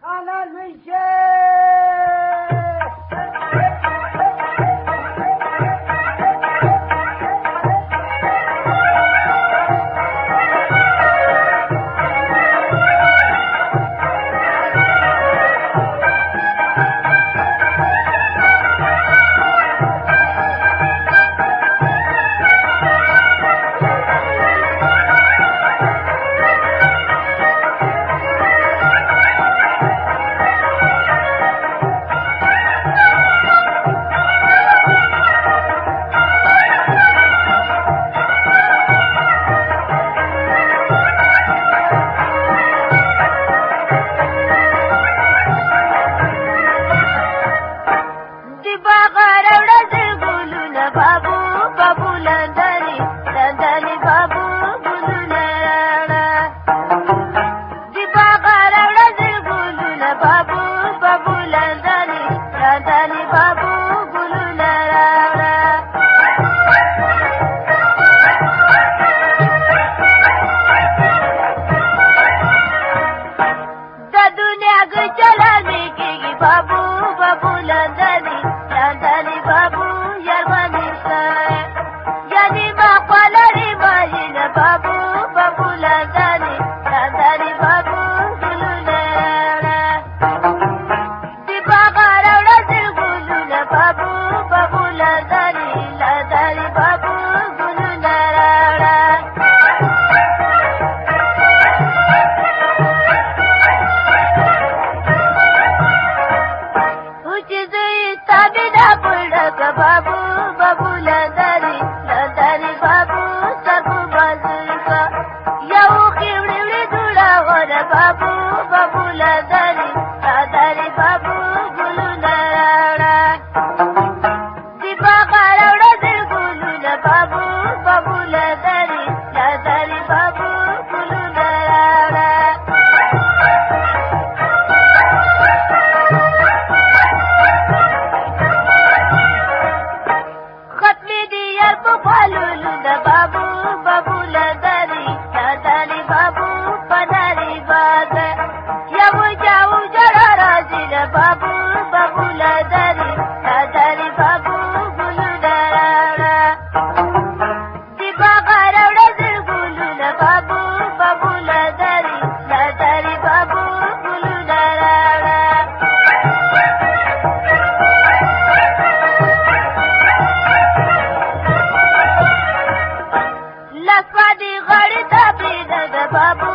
خانه المنشه babu ya babu لکه بابو بابو لداري لداري بابو سبو بازلکا یو کې وړې وړې دوړه وره بابو بابو لداري لداري بابو ګلونه راړه دی په غاړه وړه زړ ګلونه بابو بابو لداري babu fadari baga yawo jawo jara razila babu babu ladari ladari babu gulu darara di bagara razil gulu babu babu ladari Baba.